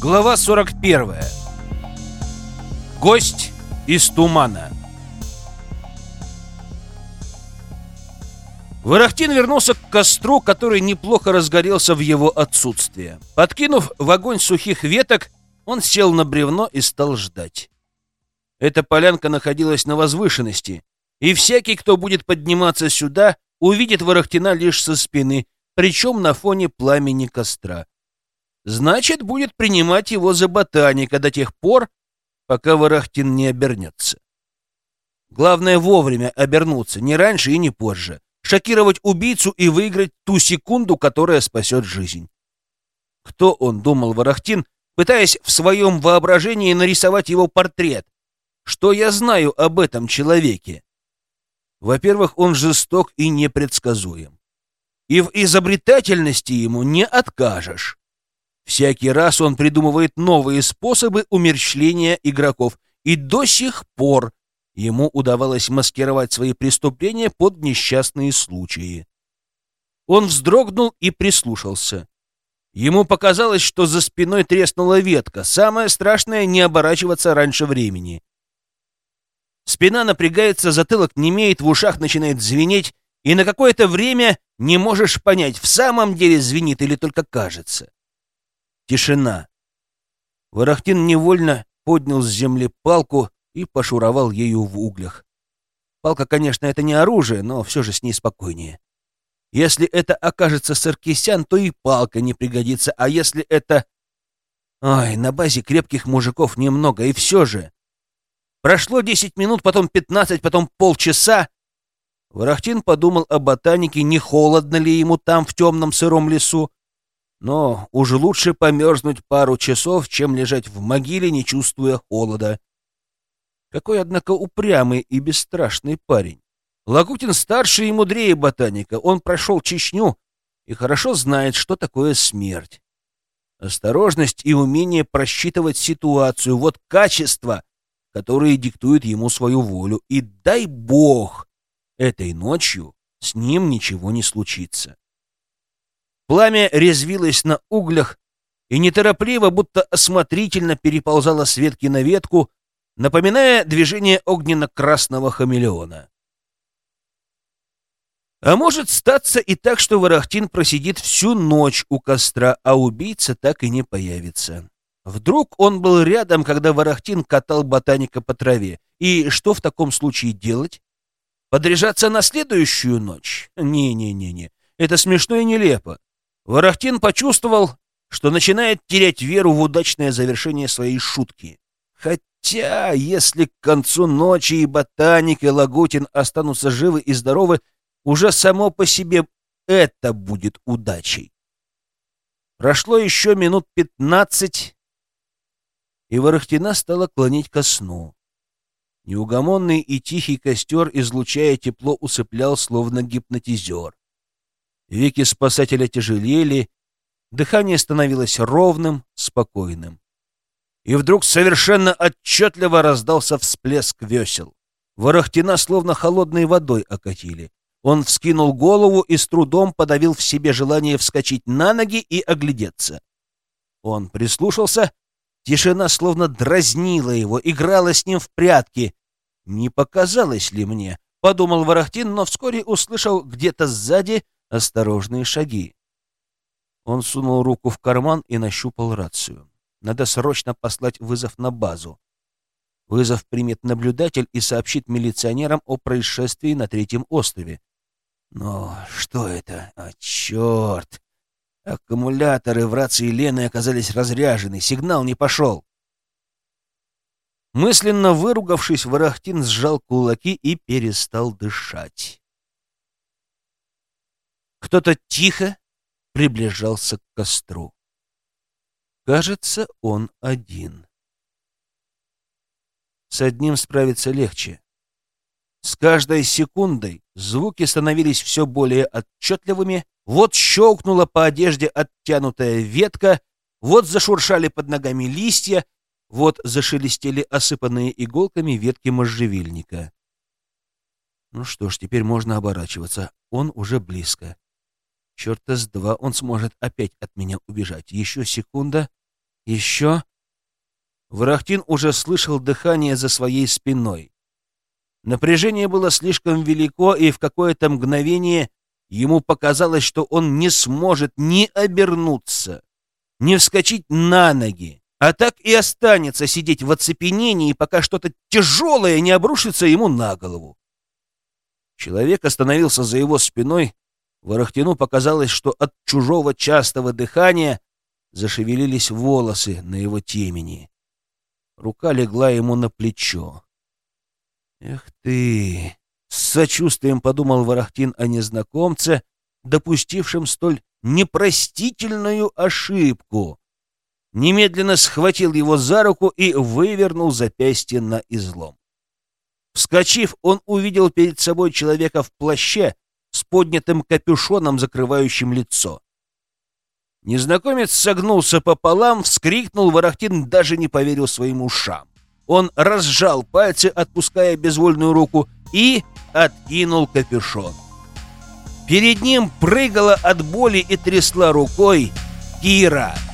Глава 41. Гость из тумана. Ворохтин вернулся к костру, который неплохо разгорелся в его отсутствие. Подкинув в огонь сухих веток, он сел на бревно и стал ждать. Эта полянка находилась на возвышенности, и всякий, кто будет подниматься сюда, увидит Ворохтина лишь со спины, причем на фоне пламени костра значит, будет принимать его за ботаника до тех пор, пока Ворохтин не обернется. Главное вовремя обернуться, не раньше и не позже. Шокировать убийцу и выиграть ту секунду, которая спасет жизнь. Кто он, думал Ворохтин, пытаясь в своем воображении нарисовать его портрет? Что я знаю об этом человеке? Во-первых, он жесток и непредсказуем. И в изобретательности ему не откажешь. Всякий раз он придумывает новые способы умерщвления игроков, и до сих пор ему удавалось маскировать свои преступления под несчастные случаи. Он вздрогнул и прислушался. Ему показалось, что за спиной треснула ветка. Самое страшное — не оборачиваться раньше времени. Спина напрягается, затылок немеет, в ушах начинает звенеть, и на какое-то время не можешь понять, в самом деле звенит или только кажется. Тишина. Ворохтин невольно поднял с земли палку и пошуровал ею в углях. Палка, конечно, это не оружие, но все же с ней спокойнее. Если это окажется Саркисян, то и палка не пригодится, а если это... Ай, на базе крепких мужиков немного, и все же. Прошло десять минут, потом пятнадцать, потом полчаса. Ворохтин подумал о ботанике, не холодно ли ему там, в темном сыром лесу, но уже лучше померзнуть пару часов, чем лежать в могиле, не чувствуя холода. Какой, однако, упрямый и бесстрашный парень. Лагутин старше и мудрее ботаника. Он прошел Чечню и хорошо знает, что такое смерть. Осторожность и умение просчитывать ситуацию — вот качества, которые диктуют ему свою волю. И дай бог, этой ночью с ним ничего не случится. Пламя резвилось на углях и неторопливо, будто осмотрительно переползало с ветки на ветку, напоминая движение огненно-красного хамелеона. А может статься и так, что Ворохтин просидит всю ночь у костра, а убийца так и не появится. Вдруг он был рядом, когда Ворохтин катал ботаника по траве. И что в таком случае делать? Подряжаться на следующую ночь? Не-не-не-не. Это смешно и нелепо. Ворохтин почувствовал, что начинает терять веру в удачное завершение своей шутки. Хотя, если к концу ночи и ботаник, и Лагутин останутся живы и здоровы, уже само по себе это будет удачей. Прошло еще минут пятнадцать, и Ворохтина стала клонить ко сну. Неугомонный и тихий костер, излучая тепло, усыплял, словно гипнотизер. Веки спасателя тяжелели, дыхание становилось ровным, спокойным. И вдруг совершенно отчетливо раздался всплеск весел. Ворохтина словно холодной водой окатили. Он вскинул голову и с трудом подавил в себе желание вскочить на ноги и оглядеться. Он прислушался. Тишина словно дразнила его, играла с ним в прятки. «Не показалось ли мне?» — подумал Ворохтин, но вскоре услышал где-то сзади осторожные шаги. Он сунул руку в карман и нащупал рацию. Надо срочно послать вызов на базу. Вызов примет наблюдатель и сообщит милиционерам о происшествии на третьем острове. Но что это? А, черт! Аккумуляторы в рации Лены оказались разряжены, сигнал не пошел. Мысленно выругавшись, Ворохтин сжал кулаки и перестал дышать. Кто-то тихо приближался к костру. Кажется, он один. С одним справиться легче. С каждой секундой звуки становились все более отчетливыми. Вот щелкнула по одежде оттянутая ветка, вот зашуршали под ногами листья, вот зашелестели осыпанные иголками ветки можжевельника. Ну что ж, теперь можно оборачиваться. Он уже близко. Черта с два он сможет опять от меня убежать. Еще секунда. Еще? Ворохтин уже слышал дыхание за своей спиной. Напряжение было слишком велико, и в какое-то мгновение ему показалось, что он не сможет ни обернуться, ни вскочить на ноги, а так и останется сидеть в оцепенении, пока что-то тяжелое не обрушится ему на голову. Человек остановился за его спиной. Ворохтину показалось, что от чужого частого дыхания зашевелились волосы на его темени. Рука легла ему на плечо. «Эх ты!» — с сочувствием подумал Ворохтин о незнакомце, допустившем столь непростительную ошибку. Немедленно схватил его за руку и вывернул запястье на излом. Вскочив, он увидел перед собой человека в плаще с поднятым капюшоном, закрывающим лицо. Незнакомец согнулся пополам, вскрикнул, Ворохтин даже не поверил своим ушам. Он разжал пальцы, отпуская безвольную руку, и откинул капюшон. Перед ним прыгала от боли и трясла рукой Кира —